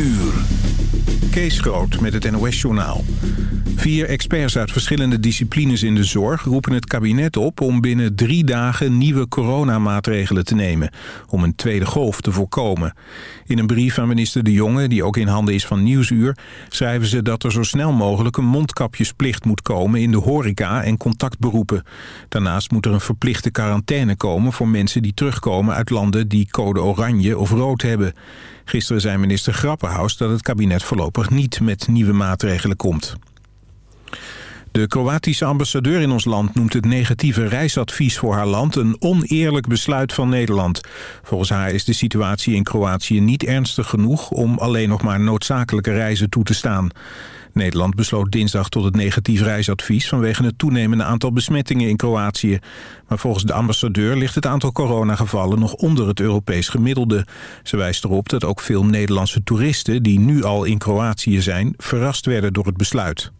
uur. Kees Groot met het NOS-journaal. Vier experts uit verschillende disciplines in de zorg roepen het kabinet op... om binnen drie dagen nieuwe coronamaatregelen te nemen... om een tweede golf te voorkomen. In een brief aan minister De Jonge, die ook in handen is van Nieuwsuur... schrijven ze dat er zo snel mogelijk een mondkapjesplicht moet komen... in de horeca en contactberoepen. Daarnaast moet er een verplichte quarantaine komen... voor mensen die terugkomen uit landen die code oranje of rood hebben... Gisteren zei minister Grappenhaus dat het kabinet voorlopig niet met nieuwe maatregelen komt. De Kroatische ambassadeur in ons land noemt het negatieve reisadvies voor haar land een oneerlijk besluit van Nederland. Volgens haar is de situatie in Kroatië niet ernstig genoeg om alleen nog maar noodzakelijke reizen toe te staan. Nederland besloot dinsdag tot het negatief reisadvies... vanwege het toenemende aantal besmettingen in Kroatië. Maar volgens de ambassadeur ligt het aantal coronagevallen... nog onder het Europees gemiddelde. Ze wijst erop dat ook veel Nederlandse toeristen... die nu al in Kroatië zijn, verrast werden door het besluit.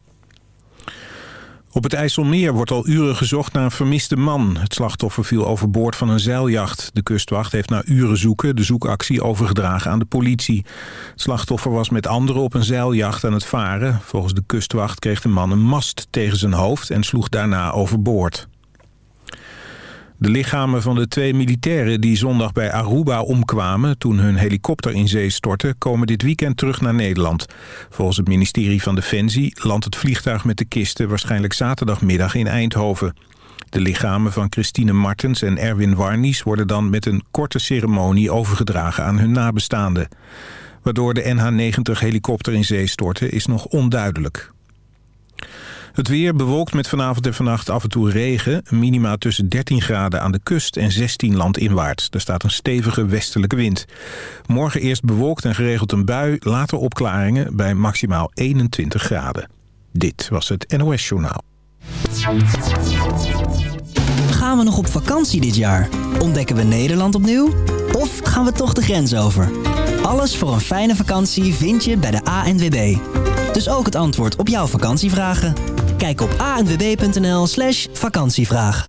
Op het IJsselmeer wordt al uren gezocht naar een vermiste man. Het slachtoffer viel overboord van een zeiljacht. De kustwacht heeft na uren zoeken de zoekactie overgedragen aan de politie. Het slachtoffer was met anderen op een zeiljacht aan het varen. Volgens de kustwacht kreeg de man een mast tegen zijn hoofd en sloeg daarna overboord. De lichamen van de twee militairen die zondag bij Aruba omkwamen... toen hun helikopter in zee stortte, komen dit weekend terug naar Nederland. Volgens het ministerie van Defensie landt het vliegtuig met de kisten... waarschijnlijk zaterdagmiddag in Eindhoven. De lichamen van Christine Martens en Erwin Warnies... worden dan met een korte ceremonie overgedragen aan hun nabestaanden. Waardoor de NH-90 in zee stortte is nog onduidelijk. Het weer bewolkt met vanavond en vannacht af en toe regen. Minima tussen 13 graden aan de kust en 16 landinwaarts. Er staat een stevige westelijke wind. Morgen eerst bewolkt en geregeld een bui. Later opklaringen bij maximaal 21 graden. Dit was het NOS Journaal. Gaan we nog op vakantie dit jaar? Ontdekken we Nederland opnieuw? Of gaan we toch de grens over? Alles voor een fijne vakantie vind je bij de ANWB. Dus ook het antwoord op jouw vakantievragen. Kijk op anwb.nl slash vakantievraag.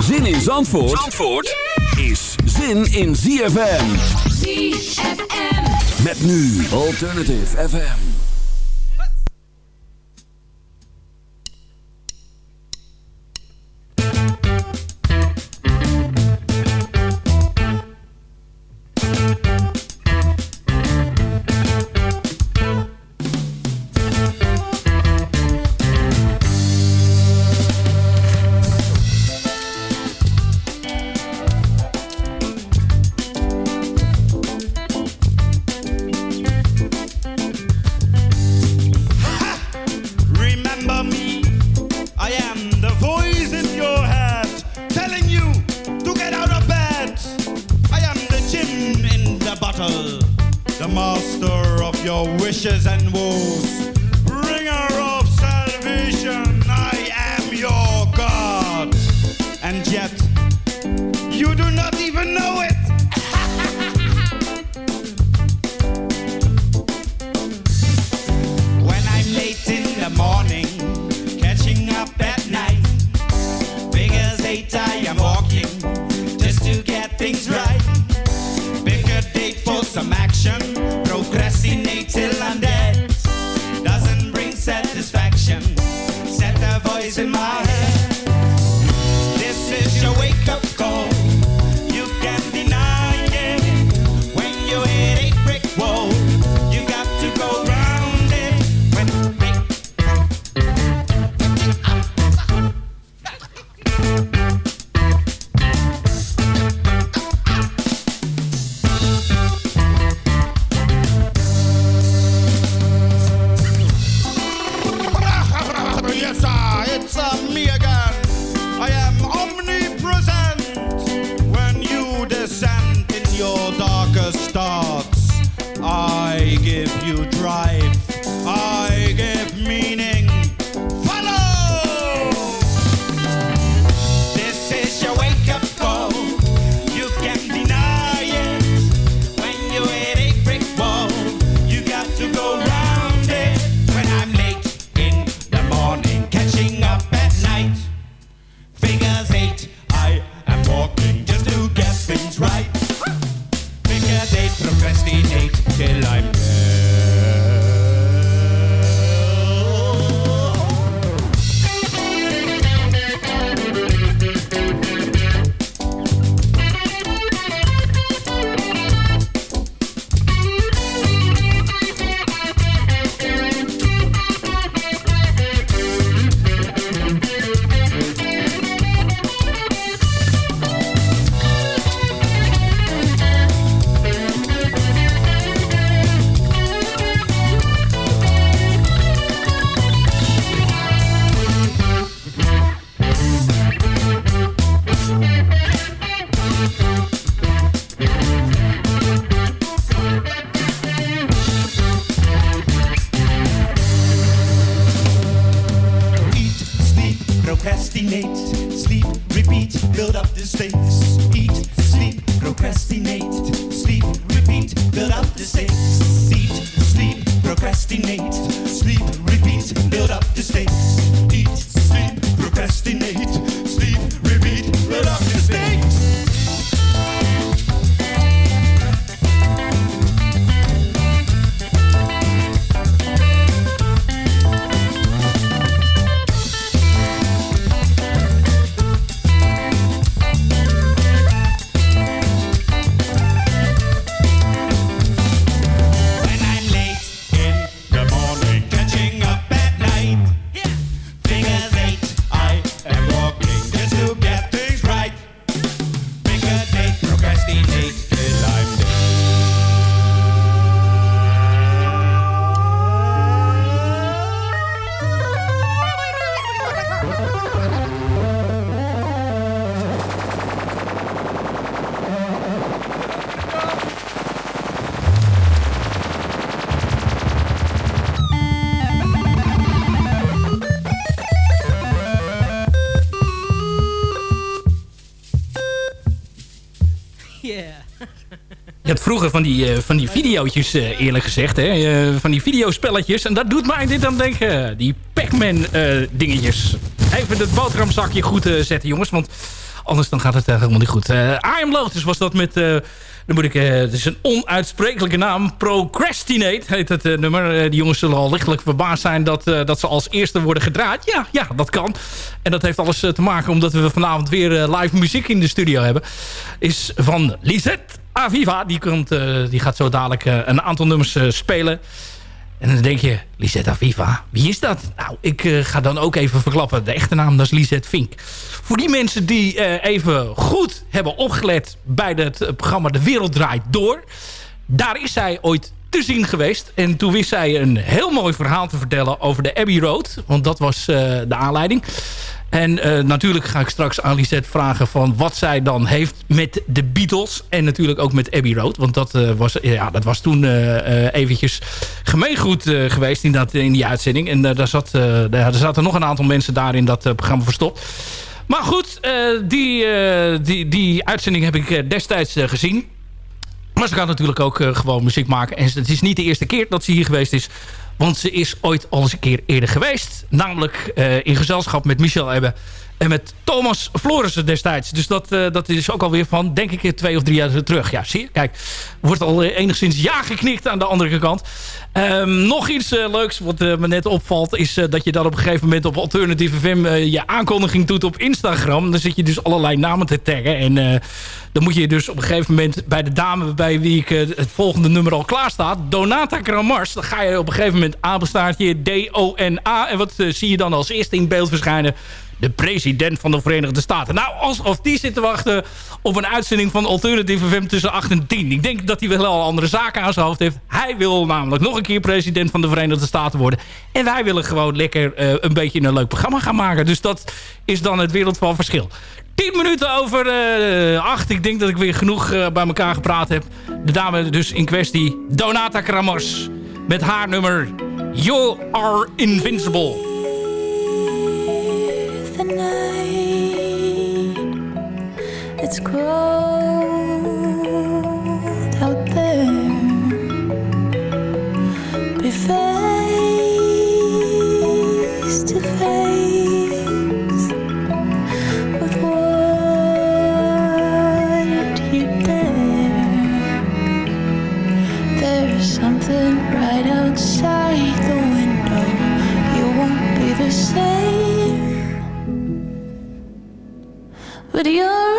Zin in Zandvoort, Zandvoort is zin in ZFM. ZFM. Met nu Alternative FM. Vroeger van die, uh, van die videootjes, uh, eerlijk gezegd. Hè? Uh, van die videospelletjes. En dat doet mij dit dan denken. Die Pac-Man dingetjes. Even het boterhamzakje goed zetten, jongens. Want anders dan gaat het helemaal niet goed. I Am was dat met... dan moet ik... het is een onuitsprekelijke naam. Procrastinate heet het nummer. die jongens zullen al lichtelijk verbaasd zijn... Dat, dat ze als eerste worden gedraaid. Ja, ja, dat kan. En dat heeft alles te maken omdat we vanavond weer live muziek in de studio hebben. Is van Lisette Aviva, die, komt, uh, die gaat zo dadelijk uh, een aantal nummers uh, spelen. En dan denk je, Lisette Aviva, wie is dat? Nou, ik ga dan ook even verklappen. De echte naam, dat is Lisette Fink. Voor die mensen die even goed hebben opgelet bij het programma De Wereld Draait Door. Daar is zij ooit te zien geweest. En toen wist zij een heel mooi verhaal te vertellen over de Abbey Road. Want dat was de aanleiding. En uh, natuurlijk ga ik straks aan Lisette vragen van wat zij dan heeft met de Beatles. En natuurlijk ook met Abbey Road. Want dat, uh, was, ja, dat was toen uh, eventjes gemeengoed geweest in, dat, in die uitzending. En daar, zat, daar zaten nog een aantal mensen daar in dat programma verstopt. Maar goed, die, die, die uitzending heb ik destijds gezien. Maar ze gaat natuurlijk ook gewoon muziek maken. En het is niet de eerste keer dat ze hier geweest is. Want ze is ooit al eens een keer eerder geweest. Namelijk uh, in gezelschap met Michel Ebbe en met Thomas Florissen destijds. Dus dat, uh, dat is ook alweer van, denk ik, twee of drie jaar terug. Ja, zie je? Kijk, wordt al enigszins ja geknikt aan de andere kant. Um, nog iets uh, leuks wat me net opvalt... is dat je dan op een gegeven moment op Alternative FM... je aankondiging doet op Instagram. Dan zit je dus allerlei namen te taggen. En dan moet je dus op een gegeven moment... bij de dame bij wie ik het volgende nummer al klaar staat... Donata Kramars. Dan ga je op een gegeven moment A-bestaartje D-O-N-A. En wat zie je dan als eerste in beeld verschijnen? De president van de Verenigde Staten. Nou, alsof die zit te wachten op een uitzending van Alternative FM tussen 8 en 10. Ik denk dat hij wel al andere zaken aan zijn hoofd heeft. Hij wil namelijk nog een keer president van de Verenigde Staten worden. En wij willen gewoon lekker uh, een beetje een leuk programma gaan maken. Dus dat is dan het wereld van verschil. 10 minuten over uh, 8. Ik denk dat ik weer genoeg uh, bij elkaar gepraat heb. De dame dus in kwestie, Donata Kramers. Met haar nummer You Are Invincible. It's cold out there. Be face to face what you dare. There's something right outside the window. You won't be the same. But you're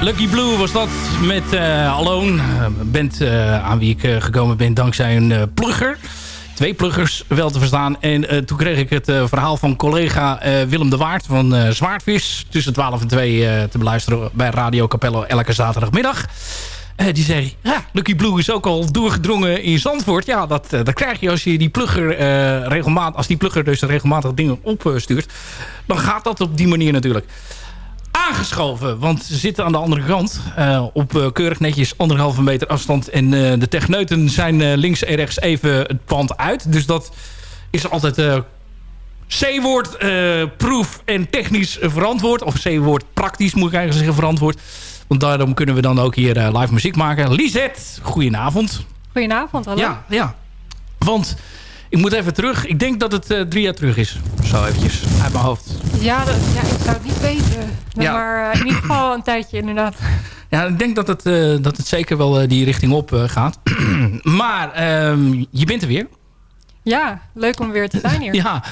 Lucky Blue was dat met uh, Alone. Een band uh, aan wie ik gekomen ben dankzij een plugger. Twee pluggers wel te verstaan. En toen kreeg ik het verhaal van collega Willem de Waard van Zwaardvis... tussen 12 en 2 te beluisteren bij Radio Capello elke zaterdagmiddag. die zei, ja, Lucky Blue is ook al doorgedrongen in Zandvoort. Ja, dat, dat krijg je als je die plugger regelmatig... als die plugger dus regelmatig dingen opstuurt. dan gaat dat op die manier natuurlijk aangeschoven. Want ze zitten aan de andere kant. Uh, op uh, keurig netjes anderhalve meter afstand. En uh, de techneuten zijn links en rechts even het pand uit. Dus dat is altijd C-woord proef en technisch verantwoord. Of C-woord praktisch moet ik eigenlijk zeggen verantwoord. Want daarom kunnen we dan ook hier live muziek maken. Lisette, goedenavond. Goedenavond, hallo. Ja, ja. Want ik moet even terug. Ik denk dat het uh, drie jaar terug is. Zo eventjes, uit mijn hoofd. Ja, dat, ja ik zou het niet weten. Ja. Maar uh, in ieder geval een tijdje inderdaad. Ja, ik denk dat het, uh, dat het zeker wel die richting op gaat. maar um, je bent er weer. Ja, leuk om weer te zijn hier. ja,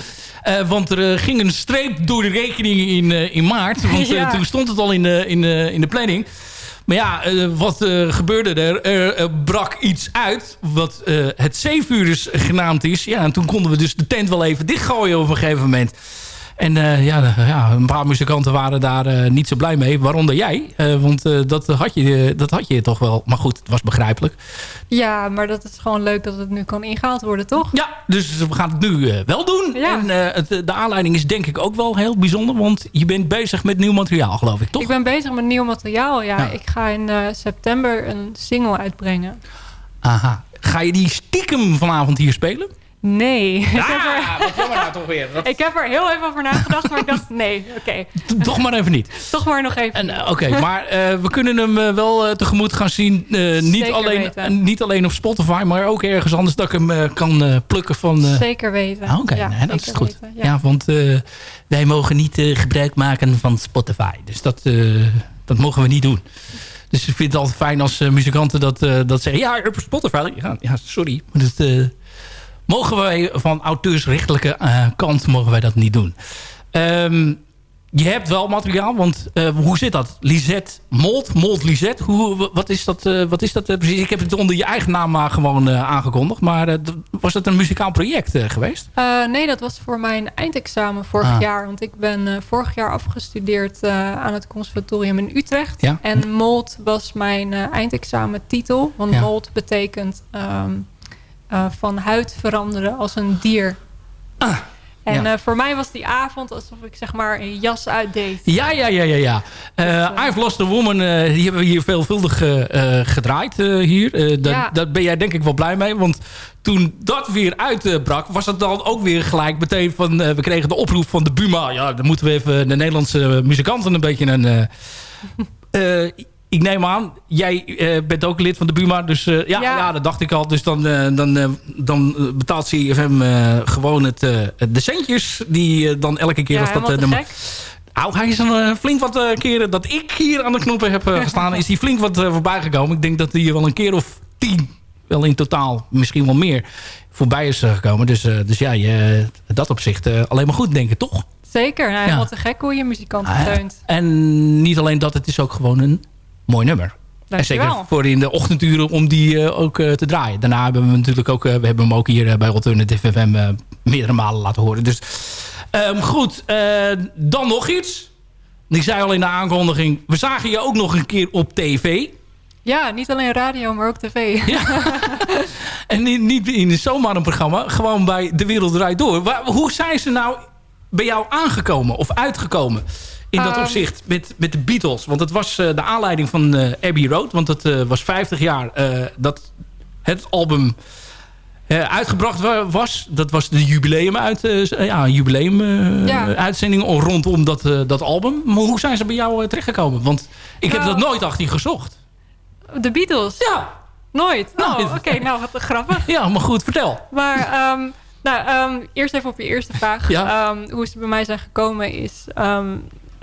want er ging een streep door de rekening in, in maart. Want ja. toen stond het al in de, in, in de planning. Maar ja, uh, wat uh, gebeurde er? Er uh, brak iets uit wat het zeevuurders genaamd is. Ja, en toen konden we dus de tent wel even dichtgooien op een gegeven moment. En ja, ja, een paar muzikanten waren daar niet zo blij mee. Waaronder jij. want dat, had je, dat had je toch wel. Maar goed, het was begrijpelijk. Ja, maar dat is gewoon leuk dat het nu kan ingehaald worden, toch? Ja, dus we gaan het nu wel doen. Ja. En het, de aanleiding is denk ik ook wel heel bijzonder. Want je bent bezig met nieuw materiaal, geloof ik, toch? Ik ben bezig met nieuw materiaal, ja. ja. Ik ga in september een single uitbrengen. Aha. Ga je die stiekem vanavond hier spelen? Nee. Ja, ik heb er, wat jammer nou toch weer. Dat... Ik heb er heel even over nagedacht, maar ik dacht nee, oké. Okay. Toch maar even niet. Toch maar nog even Oké, okay, maar uh, we kunnen hem uh, wel uh, tegemoet gaan zien. niet, alleen, niet alleen op Spotify, maar ook ergens anders dat ik hem kan plukken van... Zeker weten. Ah, Oké, ja, nee, dat is goed. Weten, ja. ja. want wij mogen niet gebruik maken van Spotify. Dus dat, dat mogen we niet doen. Dus ik vind het altijd fijn als muzikanten dat, dat zeggen. Ja, op Spotify. Ja, ja sorry. Maar dat mogen wij van auteursrechtelijke uh, kant mogen wij dat niet doen. Um, je hebt wel materiaal, want uh, hoe zit dat? Lisette Mold, Mold Lisette, hoe, wat is dat, uh, wat is dat precies? Ik heb het onder je eigen naam maar gewoon aangekondigd, maar was dat een muzikaal project geweest? nee, dat was voor mijn eindexamen vorig ah. jaar, want ik ben vorig jaar afgestudeerd aan het conservatorium in Utrecht. Ja? En Mold was mijn eindexamentitel, want ja. Mold betekent um, uh, van huid veranderen als een dier. Ah, en ja. uh, voor mij was die avond alsof ik zeg maar een jas uitdeed. Ja, ja, ja, ja. ja. Uh, I've Lost a Woman, die hebben we hier veelvuldig gedraaid hier. Dat, ja. Daar ben jij denk ik wel blij mee. Want toen dat weer uitbrak, was het dan ook weer gelijk meteen van... we kregen de oproep van de Buma. Ja, dan moeten we even de Nederlandse muzikanten een beetje een... ik neem aan, jij uh, bent ook lid van de Buma. Dus uh, ja, ja. ja, dat dacht ik al. Dus dan, uh, dan, dan betaalt CFM gewoon het, de centjes. Die dan elke keer... Ja, als dat, de nou, hij is een flink wat keren dat ik hier aan de knoppen heb gestaan. is hij flink wat voorbij gekomen. Ik denk dat hij wel een keer of tien, wel in totaal, misschien wel meer, voorbij is gekomen. Dus, dus ja, je, dat opzicht alleen maar goed denken, toch? Zeker, nou, helemaal te gek hoe je muzikanten steunt. En niet alleen dat, het is ook gewoon een mooi nummer. En zeker voor in de ochtenduren om die uh, ook uh, te draaien. Daarna hebben we hem natuurlijk ook, uh, we hebben hem ook hier bij Alternative FM meerdere malen laten horen. Dus um, goed, dan nog iets. Ik zei al in de aankondiging, we zagen je ook nog een keer op tv. Ja, niet alleen radio, maar ook tv. Ja. en niet, niet in zomaar een programma, gewoon bij De Wereld Draait Door. Waar, hoe zijn ze nou bij jou aangekomen of uitgekomen? In dat opzicht met, met de Beatles. Want het was uh, de aanleiding van uh, Abbey Road. Want het uh, was 50 jaar dat het album uitgebracht was. Dat was de jubileum uit, ja, jubileum ja. uitzending rondom dat, dat album. Maar hoe zijn ze bij jou terechtgekomen? Want ik heb Nou. dat nooit achter je gezocht. De Beatles? Ja. Nooit? Nooit. Oh, oké. nou, wat grappig. Ja, maar goed, vertel. Maar um, nou, um, eerst even op je eerste vraag. Ja. Um, hoe ze bij mij zijn gekomen is...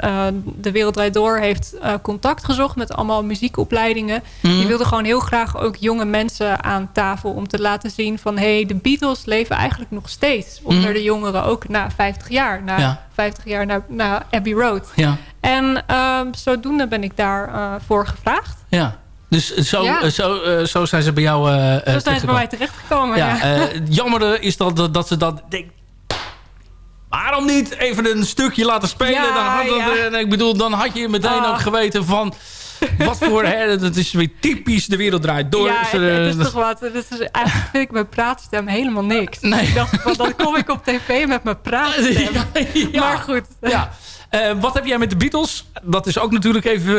Uh, de Wereld Draait Door heeft uh, contact gezocht met allemaal muziekopleidingen. Mhm. Die wilden gewoon heel graag ook jonge mensen aan tafel... om te laten zien van... hé, hey, de Beatles leven eigenlijk nog steeds. Onder Mhm. de jongeren ook na 50 jaar. Na Ja. 50 jaar na, na Abbey Road. Ja. En ehm, zodoende ben ik daarvoor voor gevraagd. Ja. Dus zo, Ja. zo, eh, zo zijn ze bij jou eh Zo zijn ze bij terechtgekomen. mij terechtgekomen. Ja, Ja. eh, jammer is dat, dat, dat ze dat... Waarom niet even een stukje laten spelen? Ja, dan, had het, ja. eh, ik bedoel, dan had je meteen Ah. ook geweten van... Wat voor... Hè, dat is weer typisch, de wereld draait door. ja, Ze, het, het eh, is toch wat. Het is, eigenlijk vind ik mijn praatstem helemaal niks. Nee. Ik dacht, van, dan kom ik op tv met mijn praatstem. ja. Maar goed. Ja. Eh, wat heb jij met de Beatles? Dat is ook natuurlijk even...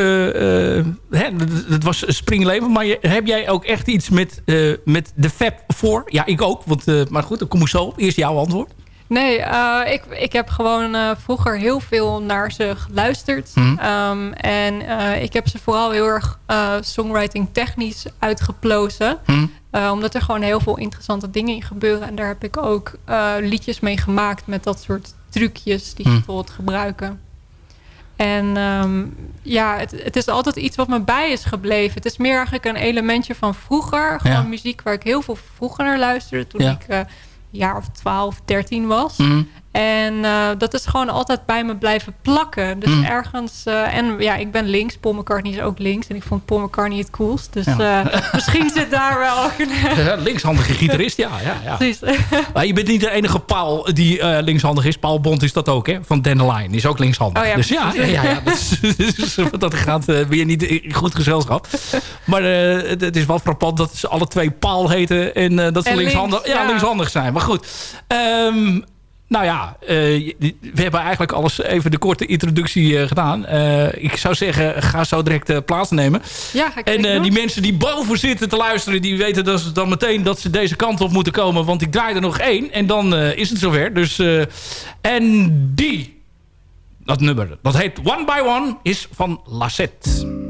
hè, het- het was springleven. Maar je- heb jij ook echt iets met, met de Fab voor? Ja, ik ook. Want, maar goed, dan kom ik zo op. Eerst jouw antwoord. Nee, eh, ik, ik heb gewoon eh, vroeger heel veel naar ze geluisterd. Mhm. Ehm, en eh, ik heb ze vooral heel erg songwriting technisch uitgeplozen. Hm? Eh, omdat er gewoon heel veel interessante dingen in gebeuren. En daar heb ik ook liedjes mee gemaakt met dat soort trucjes die ze Hm. bijvoorbeeld gebruiken. En ehm, ja, het, het is altijd iets wat me bij is gebleven. Het is meer eigenlijk een elementje van vroeger. Gewoon Ja. muziek waar ik heel veel vroeger naar luisterde. Toen Ja. ik jaar of 12, 13 was. Hm? En eh, dat is gewoon altijd bij me blijven plakken. Dus Mm. ergens... eh, en ja, ik ben links. Paul McCartney is ook links. En ik vond Paul McCartney het coolst. Dus Ja. eh, misschien zit daar wel... Linkshandige gitarist, ja. ja, ja. Precies. Maar je bent niet de enige Paul die eh, linkshandig is. Paul Bond is dat ook, hè? Van Dandelion. Die is ook linkshandig. Oh ja, dus ja, ja, ja, ja. Dus, dus dat gaat, je niet in goed gezelschap. Maar eh, het, het is wel frappant dat ze alle twee Paul heten. En eh, dat ze En linkshandig, links, ja, ja. linkshandig zijn. Maar goed. Ehm, nou ja, eh, we hebben eigenlijk alles even de korte introductie eh, gedaan. Eh, ik zou zeggen, ga zo direct plaatsnemen. Ja, ga ik En die mensen die boven zitten te luisteren... die weten dat ze dan meteen dat ze deze kant op moeten komen. Want ik draai er nog één. En dan is het zover. Dus, en die, dat nummer, dat heet One by One... is van Lassette.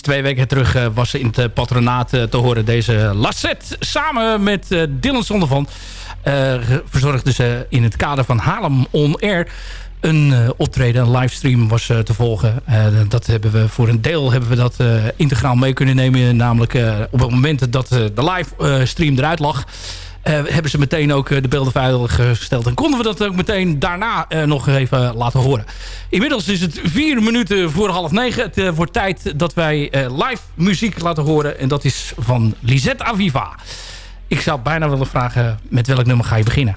Twee weken terug was ze in het patronaat te horen. Deze Lassette samen met Dylan Zondervan verzorgde ze in het kader van Haarlem On Air een optreden, een livestream was te volgen. Dat hebben we voor een deel hebben we dat integraal mee kunnen nemen. Namelijk op het moment dat de livestream eruit lag... hebben ze meteen ook de beelden veilig gesteld. En konden we dat ook meteen daarna nog even laten horen. Inmiddels is het vier minuten voor half negen. Het wordt tijd dat wij live muziek laten horen. En dat is van Lisette Aviva. Ik zou bijna willen vragen met welk nummer ga je beginnen?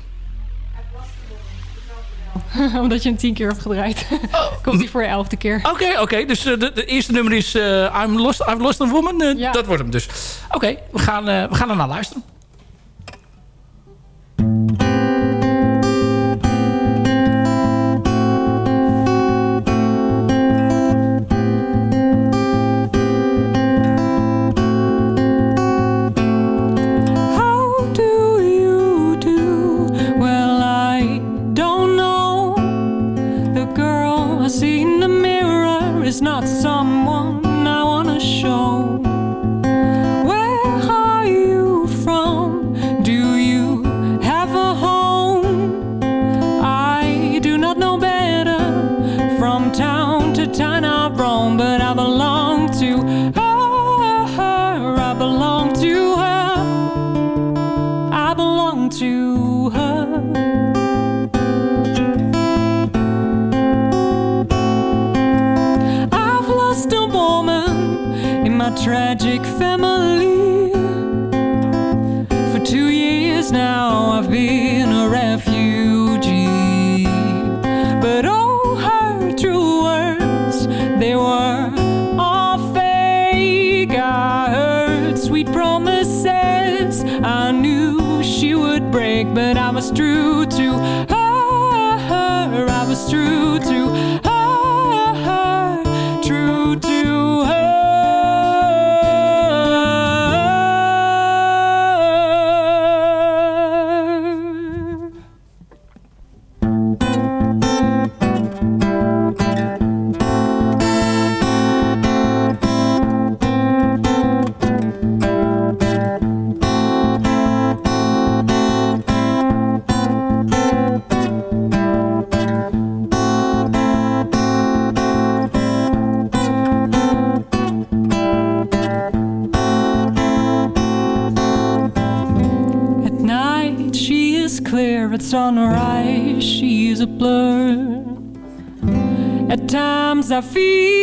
Omdat je hem tien keer hebt gedraaid. Oh. Komt hij voor je elfde keer. Oké, oké. Dus uh, de, de, eerste nummer is I'm, lost, I'm Lost a Woman. Ja. Dat wordt hem dus. Oké, we, gaan, we gaan er naar luisteren. family desafio.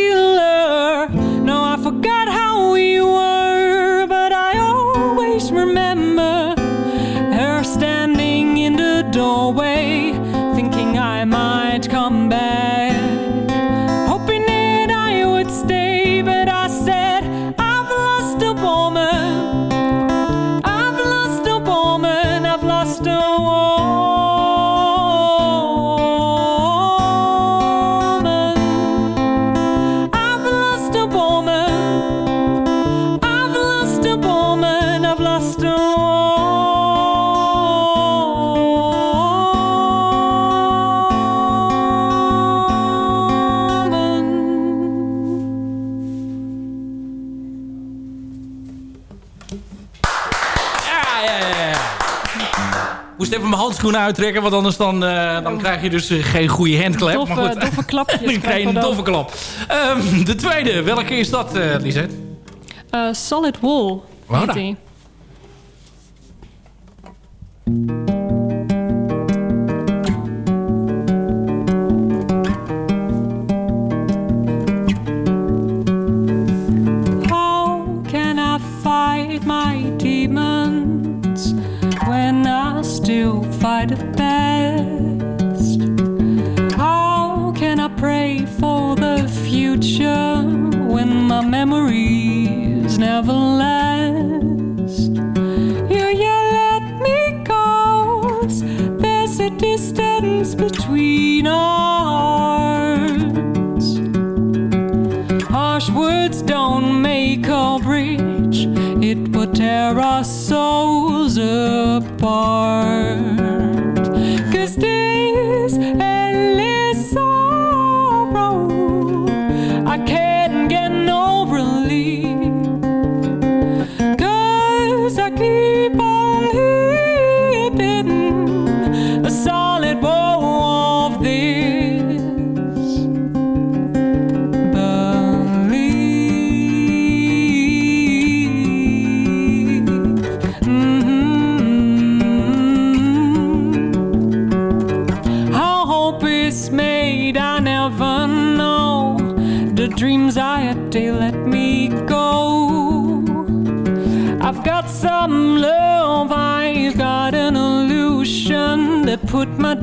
Handschoenen uittrekken. Want anders dan, uh, dan krijg je dus uh, geen goede handklep. Doffe, maar goed. doffe klapjes. een doffe klap. Um, de tweede, welke is dat, uh, Lisette? Solid Wool. Wow, heet I still fight at best. How can I pray for the future when my memories never last? You, you let me go. There's a distance between us. Will tear our souls apart.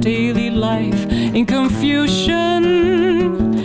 Daily life in confusion.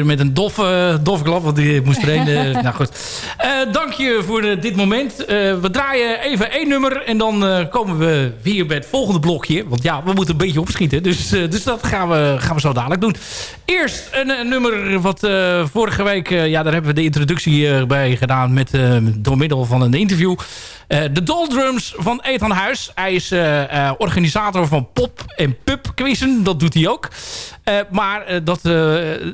Weer met een doffe, doffe klap, want ik moest er een... eh, nou goed. Eh, dank je voor eh, dit moment. We draaien even één nummer en dan komen we weer bij het volgende blokje. Want ja, we moeten een beetje opschieten. Dus, dus dat gaan we, gaan we zo dadelijk doen. Eerst een, een nummer wat vorige week... ja, daar hebben we de introductie bij gedaan met, door middel van een interview. Eh, de Doldrums van Ethan Huis. Hij is eh, eh, organisator van pop- en pubquizzen. Dat doet hij ook. Maar dat,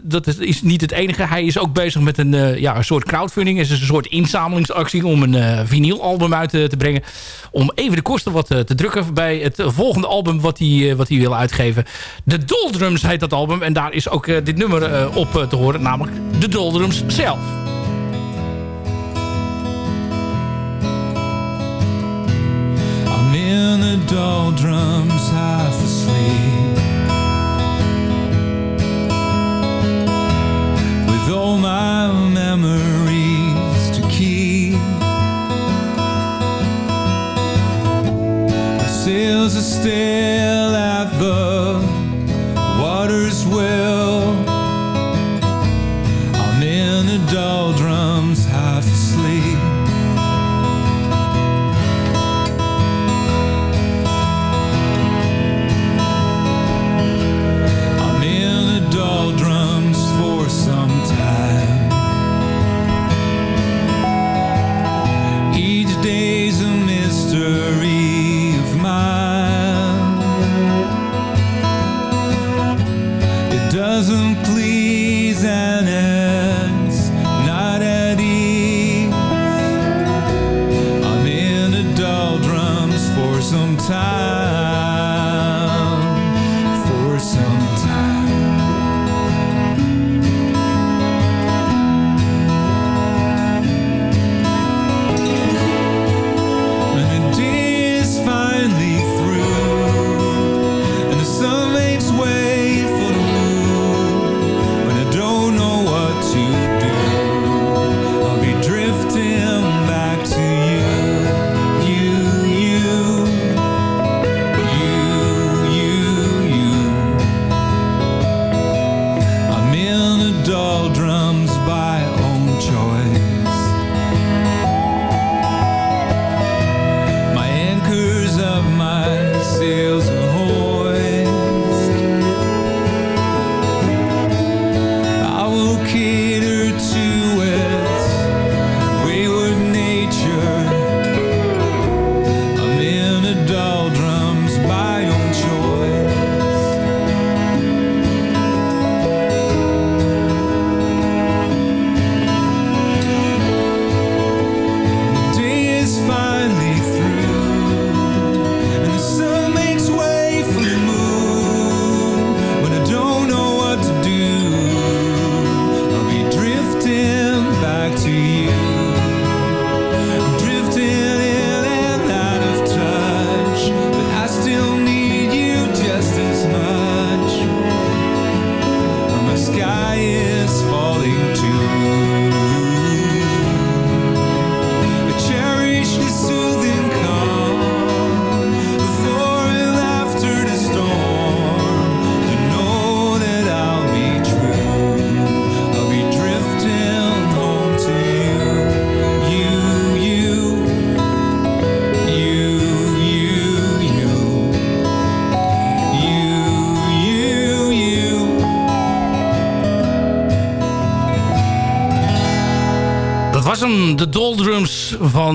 dat is- niet het enige. Hij is ook bezig met een, ja, een soort crowdfunding. Het is een soort inzamelingsactie om een vinylalbum uit te, brengen. Om even de kosten wat te drukken bij het volgende album wat hij, wat hij wil uitgeven. De Doldrums heet dat album. En daar is ook dit nummer op te horen. Namelijk de Doldrums zelf. The doldrums, half asleep. With all my memories to keep. The sails are still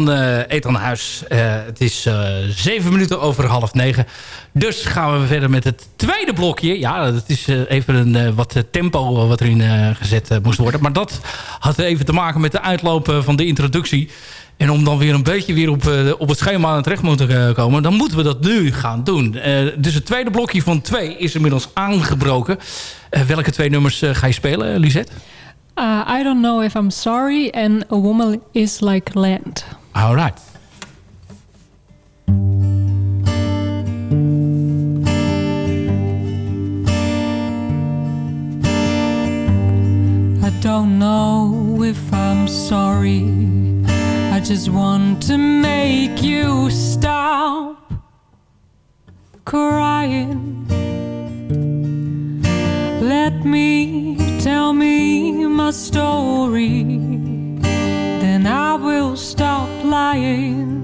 van uh, Ethan Huis. Uh, het is uh, zeven minuten over half negen. Dus gaan we verder met het tweede blokje. Ja, dat is even een wat tempo wat erin gezet moest worden. Maar dat had even te maken met de uitloop van de introductie. En om dan weer een beetje weer op, op het schema terecht moeten komen... dan moeten we dat nu gaan doen. dus het tweede blokje van twee is inmiddels aangebroken. welke twee nummers ga je spelen, Lisette? Uh, I don't know if I'm sorry, and a woman is like land. All right. I don't know if I'm sorry. I just want to make you stop crying. Let me tell me my story, crying.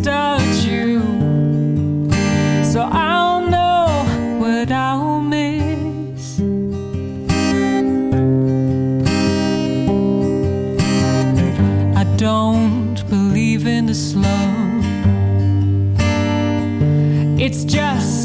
Touch you so I'll know what I'll miss. I don't believe in this love, it's just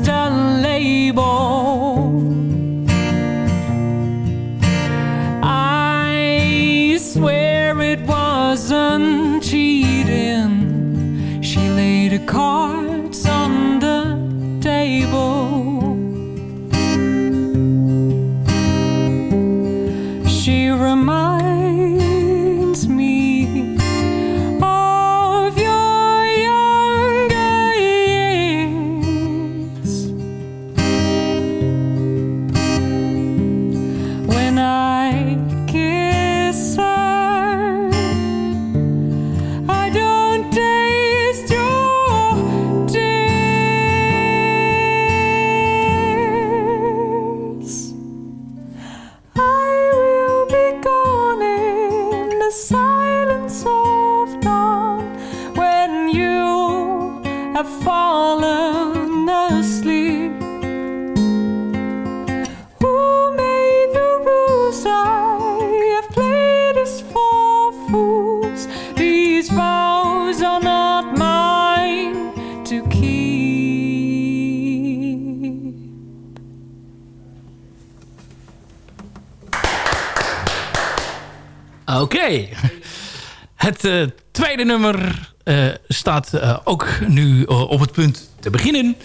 staat eh, ook nu eh, op het punt te beginnen.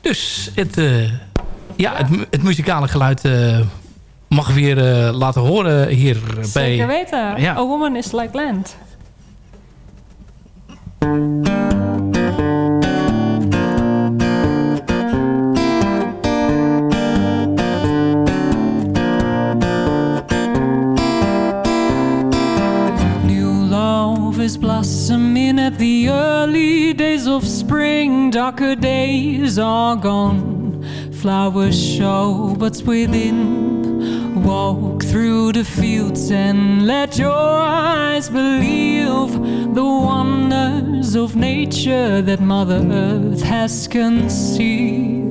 Dus het, eh, ja, het, het muzikale geluid mag weer laten horen hier bij... Zeker weten. Ja. A woman is like land. Of spring. Darker days are gone. Flowers show what's within. Walk through the fields and let your eyes believe the wonders of nature that Mother Earth has conceived.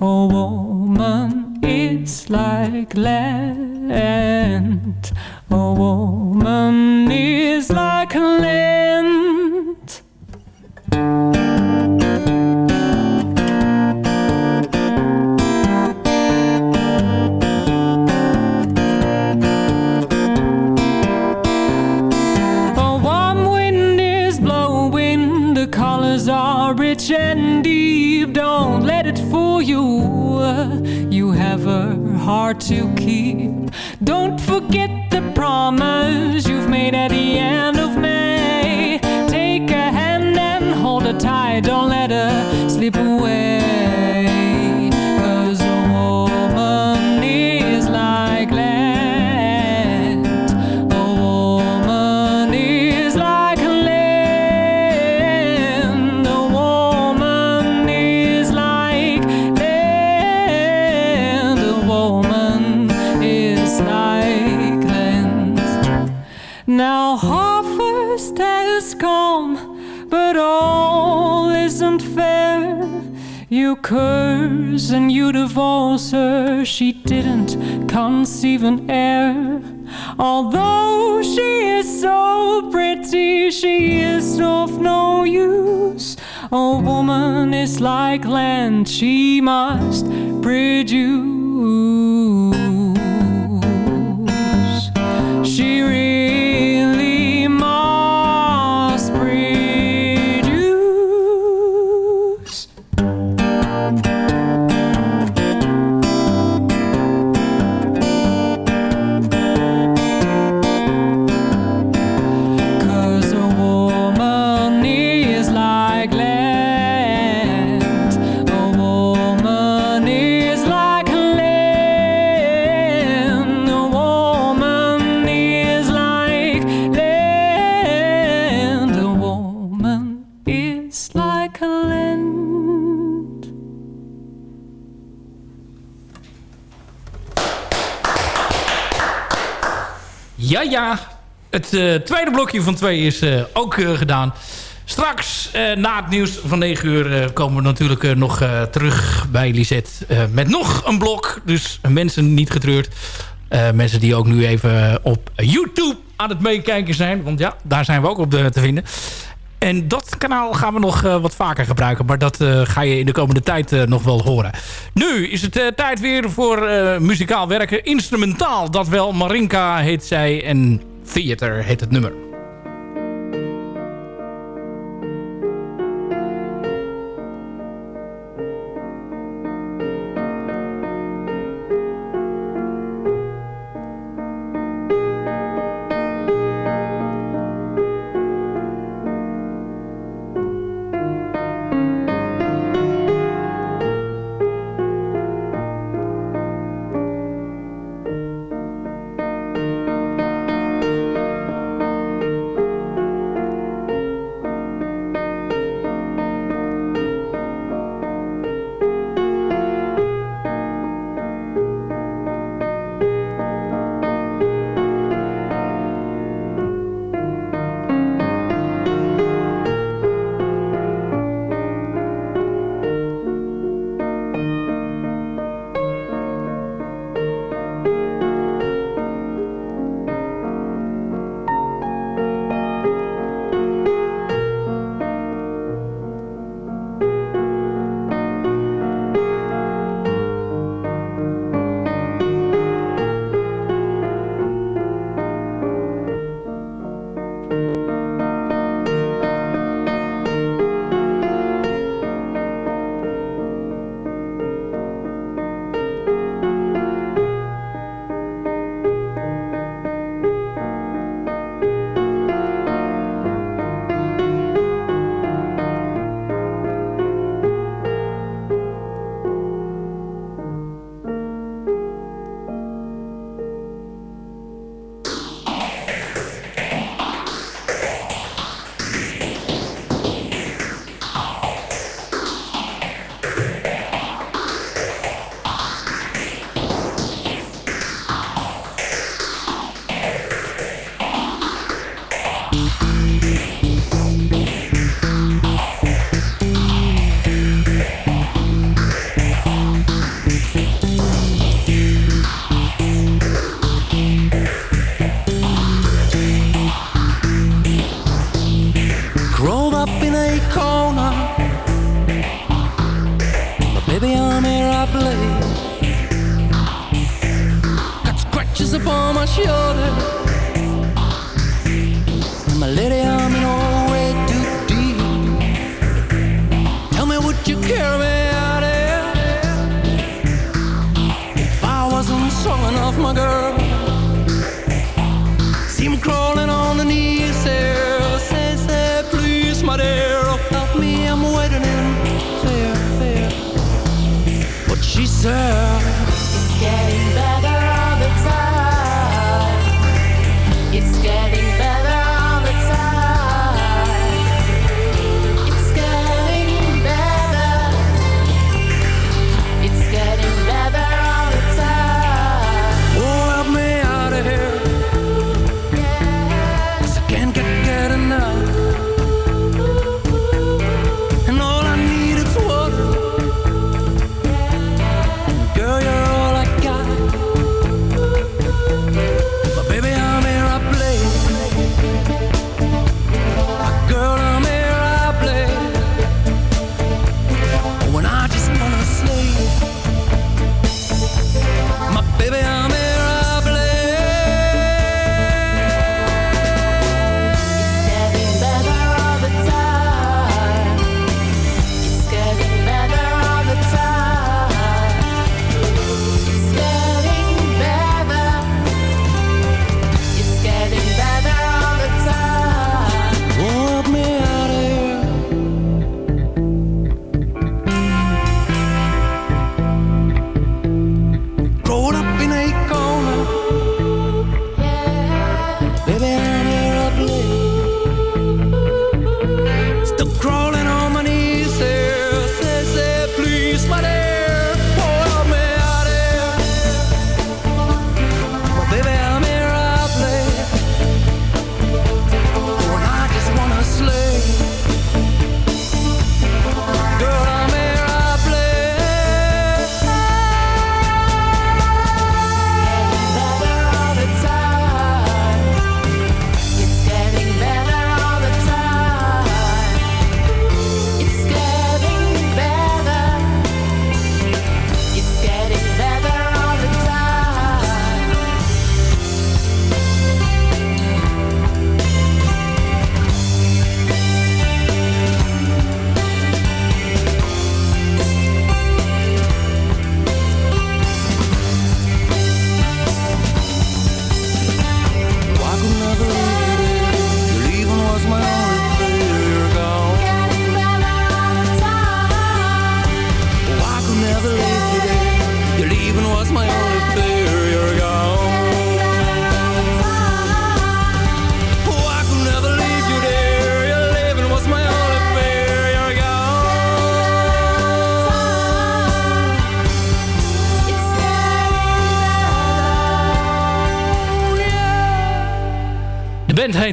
A woman is like land. A woman is like land. Heart to keep. Don't forget the promise you've made at the end of May. Take a hand and hold her tight. Don't let her slip away. But all isn't fair. You curse and you divorce her. She didn't conceive an heir. Although she is so pretty, she is of no use. A woman is like land, she must produce. Het eh, tweede blokje van twee is eh, ook eh, gedaan. Straks, na het nieuws van 9 uur, komen we natuurlijk nog terug bij Lisette. met nog een blok. Dus mensen niet getreurd. Mensen die ook nu even op YouTube aan het meekijken zijn. Want ja, daar zijn we ook op te vinden. En dat kanaal gaan we nog wat vaker gebruiken. Maar dat ga je in de komende tijd nog wel horen. Nu is het tijd weer voor muzikaal werken. Instrumentaal, dat wel. Marinka heet zij en Theater heet het nummer.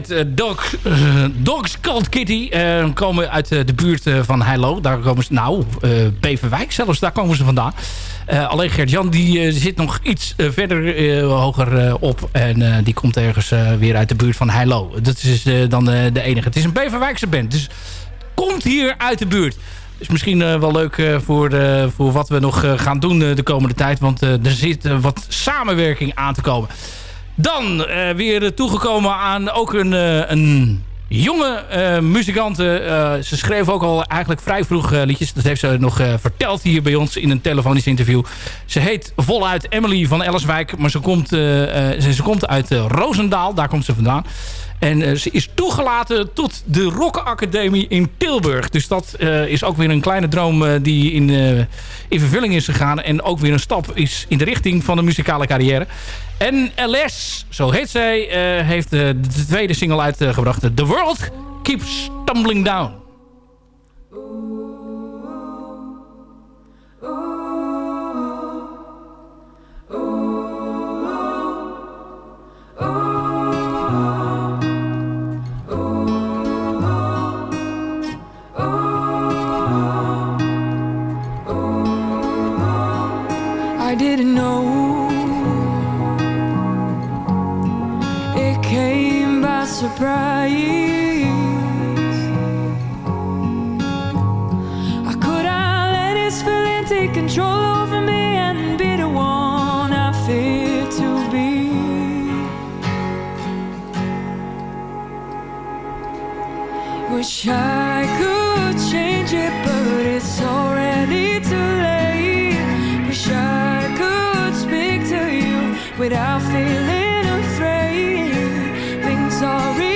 Eh, eh, Dogs Called Kitty. Eh, komen uit de buurt van Heilo. Daar komen ze, nou, Beverwijk zelfs, daar komen ze vandaan. Alleen Gert-Jan die zit nog iets verder hoger op. En die komt ergens weer uit de buurt van Heilo. Dat is dan de enige. Het is een Beverwijkse band. Dus komt hier uit de buurt. Is misschien wel leuk voor, voor wat we nog gaan doen de komende tijd. Want er zit wat samenwerking aan te komen. Dan eh, weer toegekomen aan ook een, eh, een jonge eh muzikante. Ze schreef ook al eigenlijk vrij vroeg liedjes. Dat heeft ze nog verteld hier bij ons in een telefonisch interview. Ze heet voluit Emily van Ellerswijk. Maar ze komt, ze, ze komt uit Roosendaal. Daar komt ze vandaan. En ze is toegelaten tot de Rock Academie in Tilburg. Dus dat is ook weer een kleine droom die in, in vervulling is gegaan. En ook weer een stap is in de richting van de muzikale carrière. En LS, zo heet zij, eh, heeft eh, de tweede single uitgebracht. The World Keeps Tumbling Down. I didn't know surprise. I could I let his feeling take control over me and be the one I fear to be. Wish I could change it, but it's already too late. Wish I could speak to you without feeling sorry.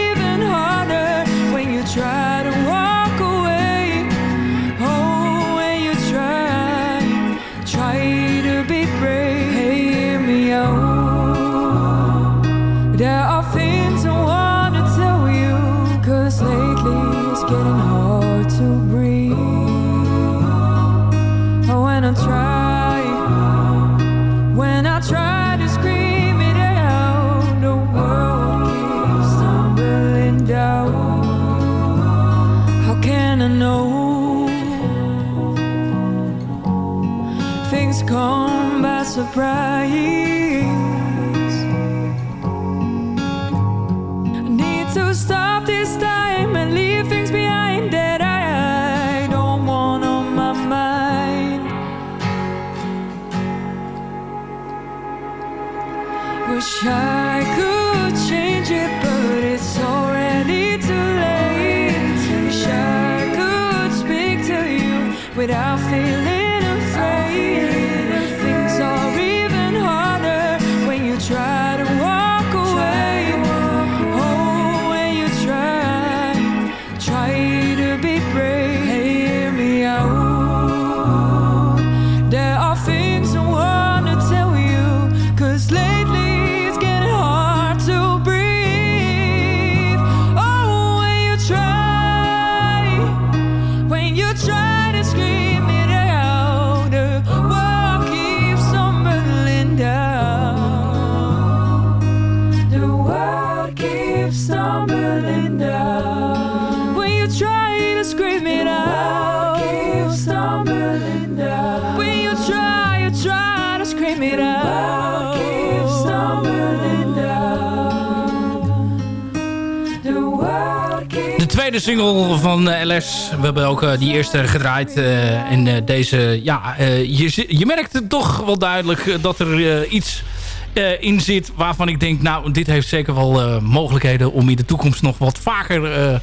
bright single van eh, LS. We hebben ook eh, die eerste gedraaid. en eh, deze, ja, je, je merkt toch wel duidelijk dat er iets in zit waarvan ik denk, nou, dit heeft zeker wel mogelijkheden om in de toekomst nog wat vaker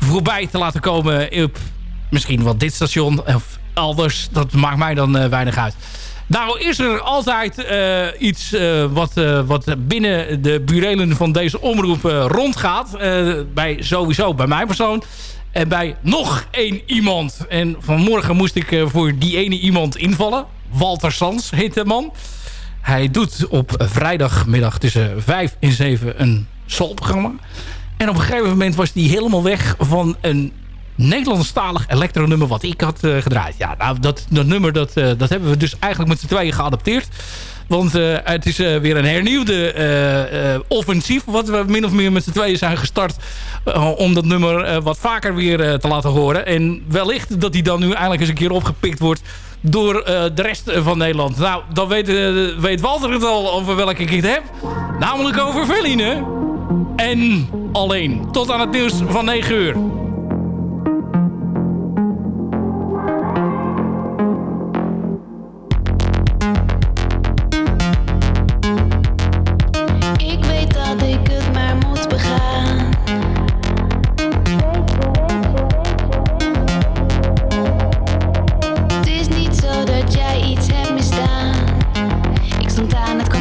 voorbij te laten komen op misschien wel dit station of elders. Dat maakt mij dan weinig uit. Nou is er altijd eh, iets eh, wat, eh, wat binnen de burelen van deze omroep rondgaat. Bij, sowieso bij mijn persoon. En bij nog één iemand. En vanmorgen moest ik voor die ene iemand invallen. Walter Sans heet de man. Hij doet op vrijdagmiddag tussen 5 en 7 een soulprogramma. En op een gegeven moment was hij helemaal weg van een Nederlandstalig elektronummer wat ik had eh, gedraaid. Ja, nou, dat, dat nummer dat, eh, dat hebben we dus eigenlijk met z'n tweeën geadapteerd. Want eh, het is weer een hernieuwde offensief... wat we min of meer met z'n tweeën zijn gestart... om dat nummer wat vaker weer te laten horen. En wellicht dat die dan nu eindelijk eens een keer opgepikt wordt... door de rest van Nederland. Nou, dan weet, weet Walter het al over welke ik het heb. Namelijk over Veline. En alleen. Tot aan het nieuws van 9 uur.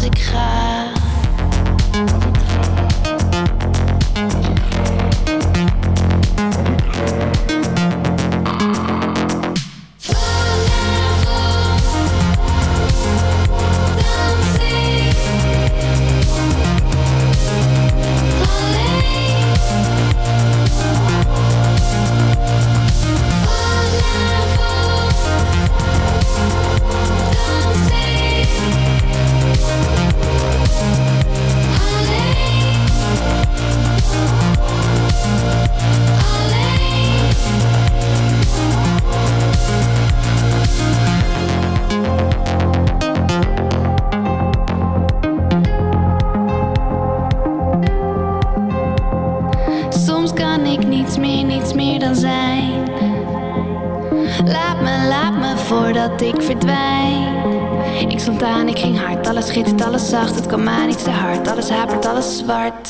als ik ga. kom maar niet te hard. Alles hapert, alles zwart.